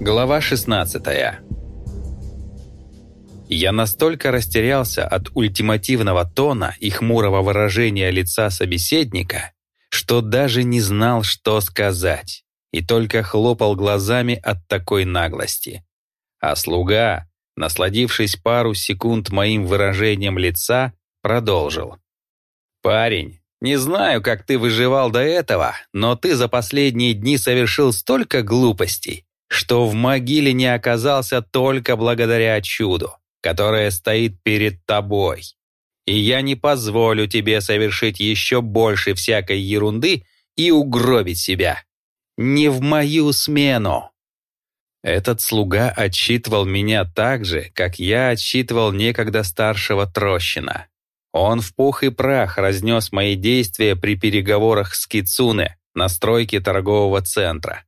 Глава 16 Я настолько растерялся от ультимативного тона и хмурого выражения лица собеседника, что даже не знал, что сказать, и только хлопал глазами от такой наглости. А слуга, насладившись пару секунд моим выражением лица, продолжил. «Парень, не знаю, как ты выживал до этого, но ты за последние дни совершил столько глупостей, что в могиле не оказался только благодаря чуду, которое стоит перед тобой. И я не позволю тебе совершить еще больше всякой ерунды и угробить себя. Не в мою смену. Этот слуга отчитывал меня так же, как я отчитывал некогда старшего Трощина. Он в пух и прах разнес мои действия при переговорах с Кицуне на стройке торгового центра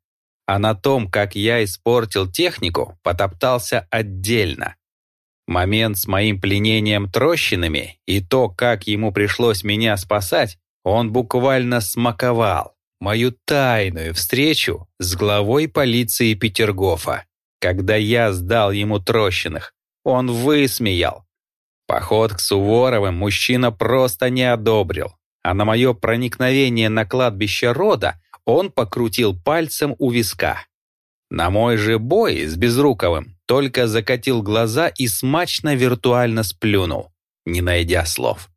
а на том, как я испортил технику, потоптался отдельно. Момент с моим пленением трощинами и то, как ему пришлось меня спасать, он буквально смаковал мою тайную встречу с главой полиции Петергофа. Когда я сдал ему трощиных, он высмеял. Поход к Суворовым мужчина просто не одобрил, а на мое проникновение на кладбище рода он покрутил пальцем у виска. На мой же бой с Безруковым только закатил глаза и смачно виртуально сплюнул, не найдя слов.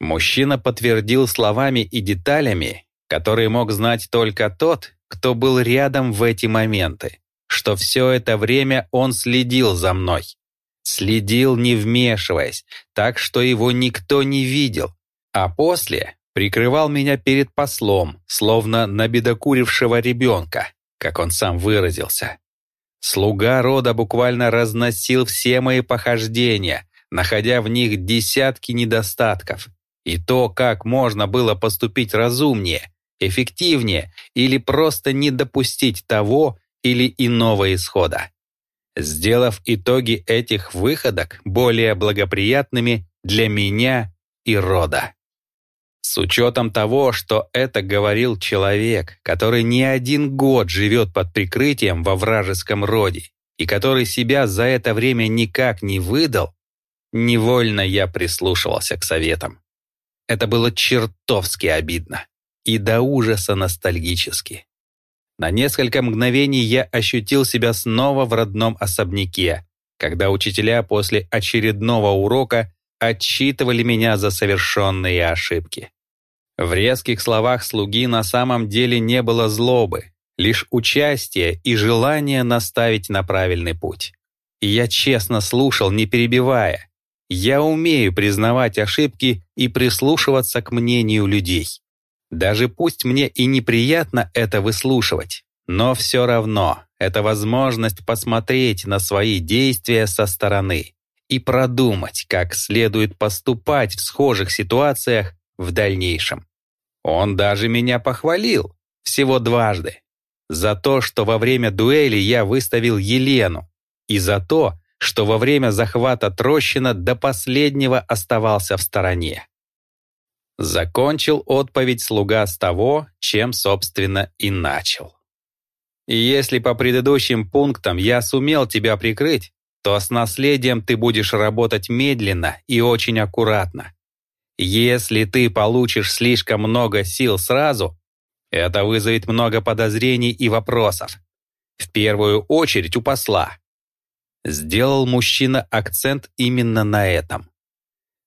Мужчина подтвердил словами и деталями, которые мог знать только тот, кто был рядом в эти моменты, что все это время он следил за мной. Следил, не вмешиваясь, так что его никто не видел, а после прикрывал меня перед послом, словно набедокурившего ребенка, как он сам выразился. Слуга рода буквально разносил все мои похождения, находя в них десятки недостатков. И то, как можно было поступить разумнее, эффективнее или просто не допустить того или иного исхода. Сделав итоги этих выходок более благоприятными для меня и рода. С учетом того, что это говорил человек, который не один год живет под прикрытием во вражеском роде и который себя за это время никак не выдал, невольно я прислушивался к советам. Это было чертовски обидно и до ужаса ностальгически. На несколько мгновений я ощутил себя снова в родном особняке, когда учителя после очередного урока отчитывали меня за совершенные ошибки. В резких словах слуги на самом деле не было злобы, лишь участие и желание наставить на правильный путь. И я честно слушал, не перебивая. Я умею признавать ошибки и прислушиваться к мнению людей. Даже пусть мне и неприятно это выслушивать, но все равно это возможность посмотреть на свои действия со стороны и продумать, как следует поступать в схожих ситуациях в дальнейшем. Он даже меня похвалил, всего дважды, за то, что во время дуэли я выставил Елену, и за то, что во время захвата Трощина до последнего оставался в стороне. Закончил отповедь слуга с того, чем, собственно, и начал. Если по предыдущим пунктам я сумел тебя прикрыть, то с наследием ты будешь работать медленно и очень аккуратно. Если ты получишь слишком много сил сразу, это вызовет много подозрений и вопросов. В первую очередь у посла. Сделал мужчина акцент именно на этом.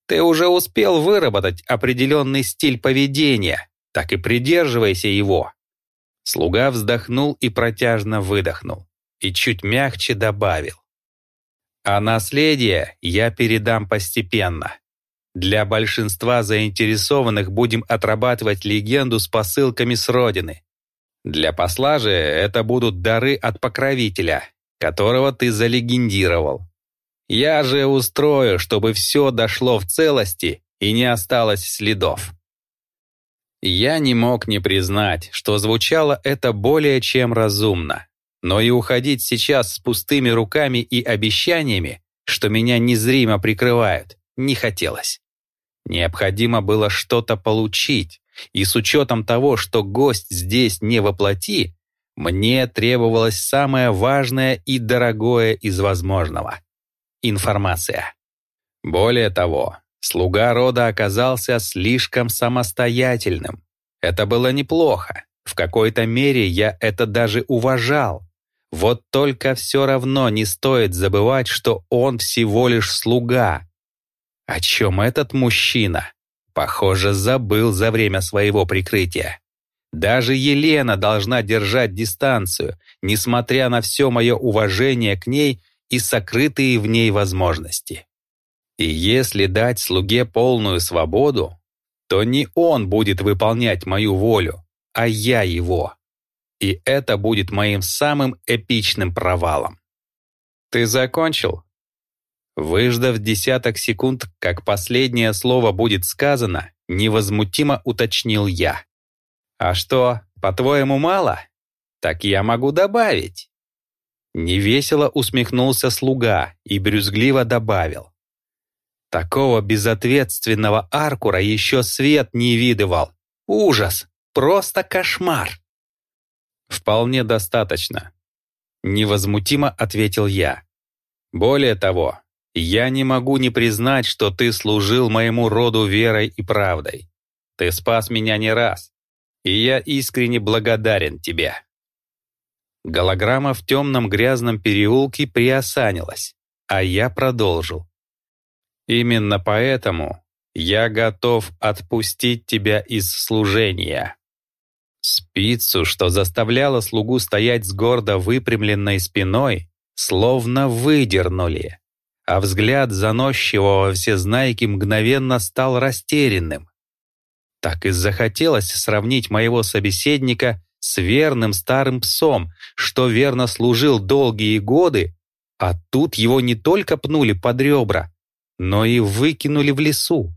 Ты уже успел выработать определенный стиль поведения, так и придерживайся его. Слуга вздохнул и протяжно выдохнул, и чуть мягче добавил. А наследие я передам постепенно. Для большинства заинтересованных будем отрабатывать легенду с посылками с родины. Для посла же это будут дары от покровителя, которого ты залегендировал. Я же устрою, чтобы все дошло в целости и не осталось следов. Я не мог не признать, что звучало это более чем разумно. Но и уходить сейчас с пустыми руками и обещаниями, что меня незримо прикрывают, не хотелось. Необходимо было что-то получить, и с учетом того, что гость здесь не воплоти, Мне требовалось самое важное и дорогое из возможного — информация. Более того, слуга рода оказался слишком самостоятельным. Это было неплохо. В какой-то мере я это даже уважал. Вот только все равно не стоит забывать, что он всего лишь слуга. О чем этот мужчина? Похоже, забыл за время своего прикрытия. Даже Елена должна держать дистанцию, несмотря на все мое уважение к ней и сокрытые в ней возможности. И если дать слуге полную свободу, то не он будет выполнять мою волю, а я его. И это будет моим самым эпичным провалом. «Ты закончил?» Выждав десяток секунд, как последнее слово будет сказано, невозмутимо уточнил я. «А что, по-твоему, мало? Так я могу добавить». Невесело усмехнулся слуга и брюзгливо добавил. Такого безответственного Аркура еще свет не видывал. Ужас! Просто кошмар! Вполне достаточно. Невозмутимо ответил я. Более того, я не могу не признать, что ты служил моему роду верой и правдой. Ты спас меня не раз и я искренне благодарен тебе». Голограмма в темном грязном переулке приосанилась, а я продолжил. «Именно поэтому я готов отпустить тебя из служения». Спицу, что заставляла слугу стоять с гордо выпрямленной спиной, словно выдернули, а взгляд заносчивого всезнайки мгновенно стал растерянным. Так и захотелось сравнить моего собеседника с верным старым псом, что верно служил долгие годы, а тут его не только пнули под ребра, но и выкинули в лесу.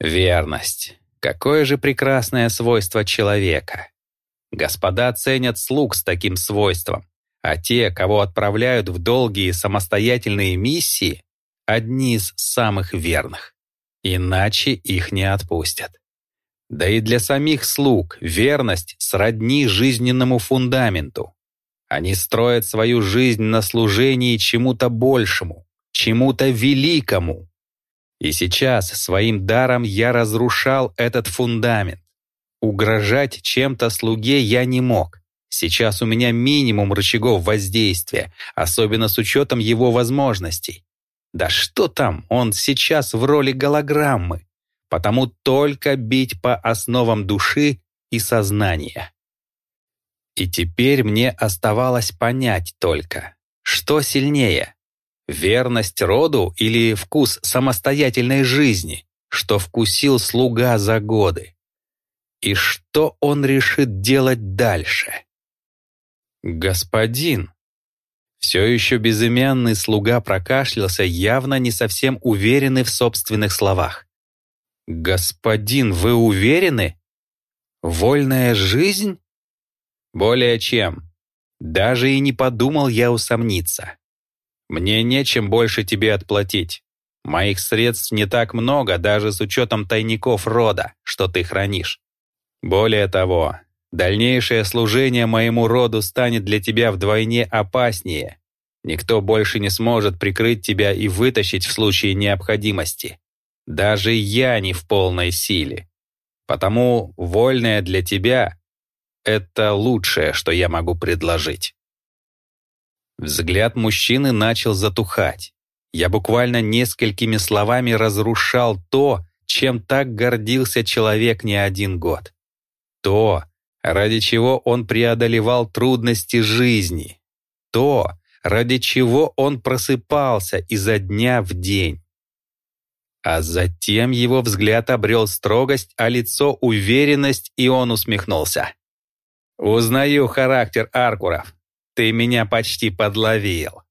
Верность. Какое же прекрасное свойство человека. Господа ценят слуг с таким свойством, а те, кого отправляют в долгие самостоятельные миссии, одни из самых верных. Иначе их не отпустят. Да и для самих слуг верность сродни жизненному фундаменту. Они строят свою жизнь на служении чему-то большему, чему-то великому. И сейчас своим даром я разрушал этот фундамент. Угрожать чем-то слуге я не мог. Сейчас у меня минимум рычагов воздействия, особенно с учетом его возможностей. Да что там, он сейчас в роли голограммы потому только бить по основам души и сознания. И теперь мне оставалось понять только, что сильнее — верность роду или вкус самостоятельной жизни, что вкусил слуга за годы. И что он решит делать дальше? «Господин!» Все еще безымянный слуга прокашлялся, явно не совсем уверенный в собственных словах. «Господин, вы уверены? Вольная жизнь?» «Более чем. Даже и не подумал я усомниться. Мне нечем больше тебе отплатить. Моих средств не так много, даже с учетом тайников рода, что ты хранишь. Более того, дальнейшее служение моему роду станет для тебя вдвойне опаснее. Никто больше не сможет прикрыть тебя и вытащить в случае необходимости. Даже я не в полной силе. Потому вольное для тебя — это лучшее, что я могу предложить. Взгляд мужчины начал затухать. Я буквально несколькими словами разрушал то, чем так гордился человек не один год. То, ради чего он преодолевал трудности жизни. То, ради чего он просыпался изо дня в день. А затем его взгляд обрел строгость, а лицо — уверенность, и он усмехнулся. «Узнаю характер Аркуров. Ты меня почти подловил.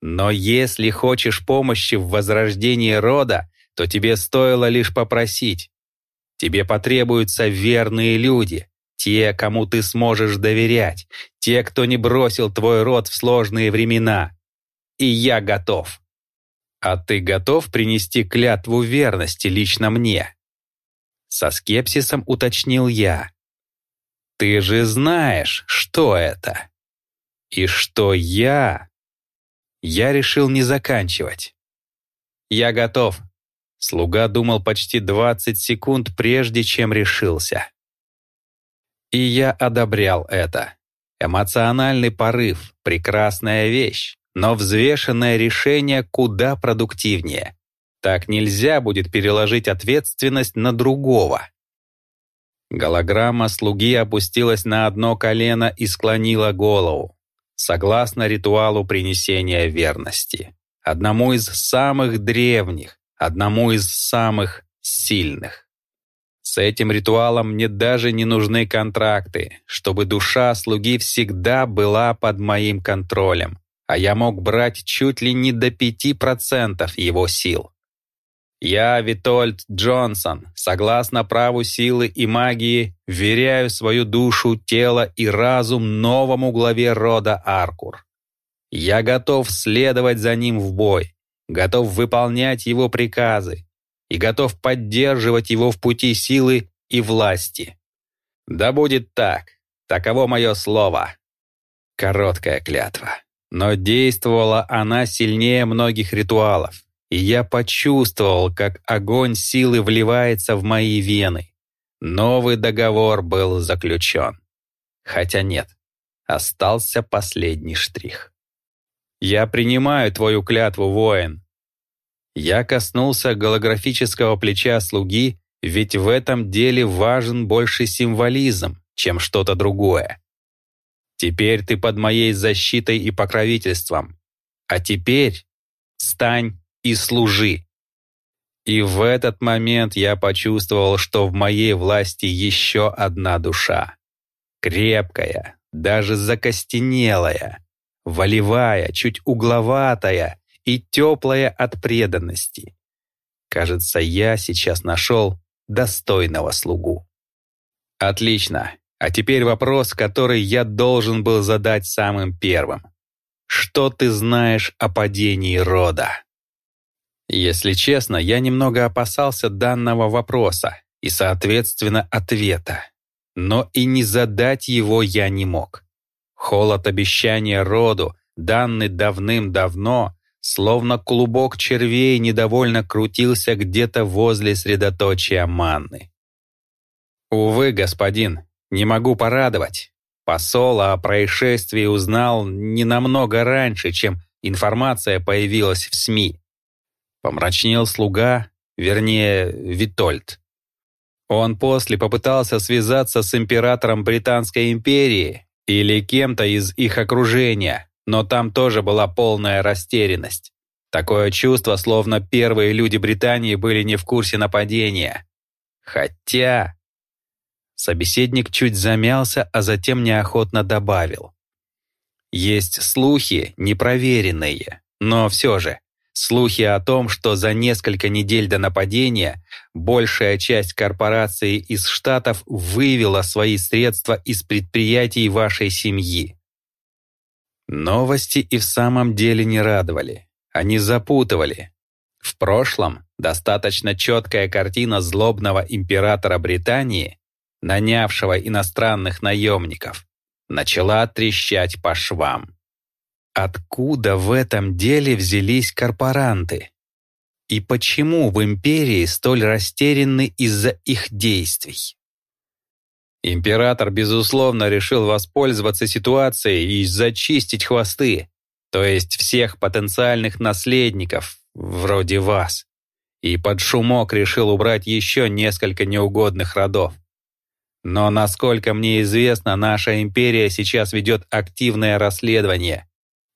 Но если хочешь помощи в возрождении рода, то тебе стоило лишь попросить. Тебе потребуются верные люди, те, кому ты сможешь доверять, те, кто не бросил твой род в сложные времена. И я готов. «А ты готов принести клятву верности лично мне?» Со скепсисом уточнил я. Ты же знаешь, что это. И что я... Я решил не заканчивать. Я готов. Слуга думал почти 20 секунд, прежде чем решился. И я одобрял это. Эмоциональный порыв — прекрасная вещь, но взвешенное решение куда продуктивнее. Так нельзя будет переложить ответственность на другого. Голограмма слуги опустилась на одно колено и склонила голову, согласно ритуалу принесения верности, одному из самых древних, одному из самых сильных. С этим ритуалом мне даже не нужны контракты, чтобы душа слуги всегда была под моим контролем, а я мог брать чуть ли не до 5% его сил. Я, Витольд Джонсон, согласно праву силы и магии, веряю свою душу, тело и разум новому главе рода Аркур. Я готов следовать за ним в бой, готов выполнять его приказы и готов поддерживать его в пути силы и власти. Да будет так, таково мое слово. Короткая клятва. Но действовала она сильнее многих ритуалов и я почувствовал, как огонь силы вливается в мои вены. Новый договор был заключен. Хотя нет, остался последний штрих. «Я принимаю твою клятву, воин». Я коснулся голографического плеча слуги, ведь в этом деле важен больше символизм, чем что-то другое. Теперь ты под моей защитой и покровительством. А теперь стань и служи. И в этот момент я почувствовал, что в моей власти еще одна душа. Крепкая, даже закостенелая, волевая, чуть угловатая и теплая от преданности. Кажется, я сейчас нашел достойного слугу. Отлично. А теперь вопрос, который я должен был задать самым первым. Что ты знаешь о падении рода? Если честно, я немного опасался данного вопроса и, соответственно, ответа. Но и не задать его я не мог. Холод обещания роду, данный давным-давно, словно клубок червей недовольно крутился где-то возле средоточия манны. «Увы, господин, не могу порадовать. Посол о происшествии узнал не намного раньше, чем информация появилась в СМИ. Помрачнел слуга, вернее, Витольд. Он после попытался связаться с императором Британской империи или кем-то из их окружения, но там тоже была полная растерянность. Такое чувство, словно первые люди Британии были не в курсе нападения. Хотя... Собеседник чуть замялся, а затем неохотно добавил. Есть слухи, непроверенные, но все же. Слухи о том, что за несколько недель до нападения большая часть корпораций из Штатов вывела свои средства из предприятий вашей семьи. Новости и в самом деле не радовали. Они запутывали. В прошлом достаточно четкая картина злобного императора Британии, нанявшего иностранных наемников, начала трещать по швам. Откуда в этом деле взялись корпоранты? И почему в империи столь растеряны из-за их действий? Император, безусловно, решил воспользоваться ситуацией и зачистить хвосты, то есть всех потенциальных наследников, вроде вас. И под шумок решил убрать еще несколько неугодных родов. Но, насколько мне известно, наша империя сейчас ведет активное расследование –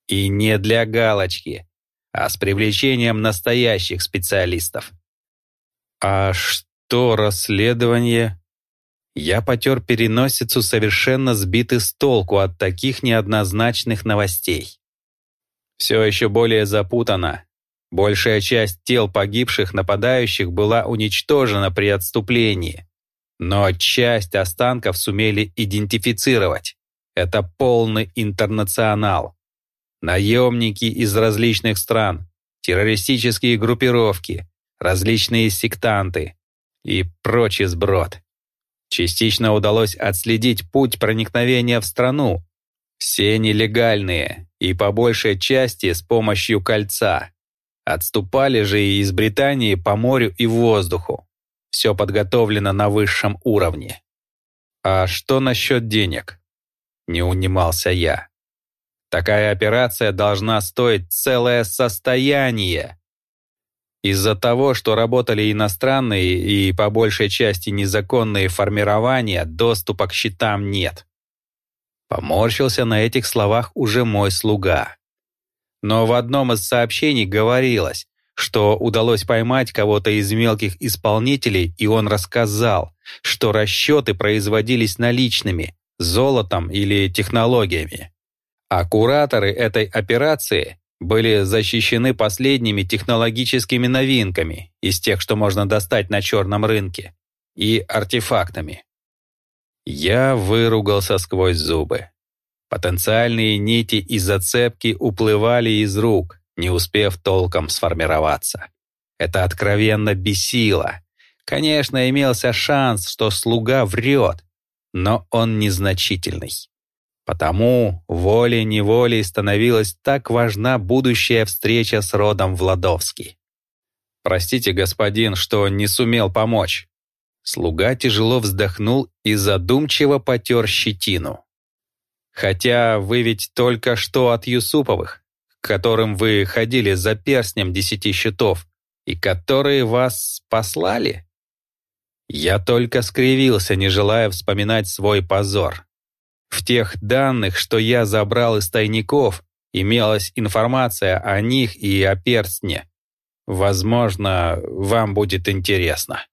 и не для галочки, а с привлечением настоящих специалистов. А что расследование? Я потер переносицу, совершенно сбитый с толку от таких неоднозначных новостей. Все еще более запутано. Большая часть тел погибших нападающих была уничтожена при отступлении. Но часть останков сумели идентифицировать. Это полный интернационал наемники из различных стран, террористические группировки, различные сектанты и прочий сброд. Частично удалось отследить путь проникновения в страну. Все нелегальные и по большей части с помощью кольца. Отступали же и из Британии по морю и воздуху. Все подготовлено на высшем уровне. А что насчет денег? Не унимался я. Такая операция должна стоить целое состояние. Из-за того, что работали иностранные и по большей части незаконные формирования, доступа к счетам нет. Поморщился на этих словах уже мой слуга. Но в одном из сообщений говорилось, что удалось поймать кого-то из мелких исполнителей, и он рассказал, что расчеты производились наличными, золотом или технологиями. А кураторы этой операции были защищены последними технологическими новинками из тех, что можно достать на черном рынке, и артефактами. Я выругался сквозь зубы. Потенциальные нити и зацепки уплывали из рук, не успев толком сформироваться. Это откровенно бесило. Конечно, имелся шанс, что слуга врет, но он незначительный. Потому волей-неволей становилась так важна будущая встреча с родом Владовский. «Простите, господин, что не сумел помочь». Слуга тяжело вздохнул и задумчиво потер щетину. «Хотя вы ведь только что от Юсуповых, к которым вы ходили за перстнем десяти щитов, и которые вас послали?» Я только скривился, не желая вспоминать свой позор. В тех данных, что я забрал из тайников, имелась информация о них и о перстне. Возможно, вам будет интересно.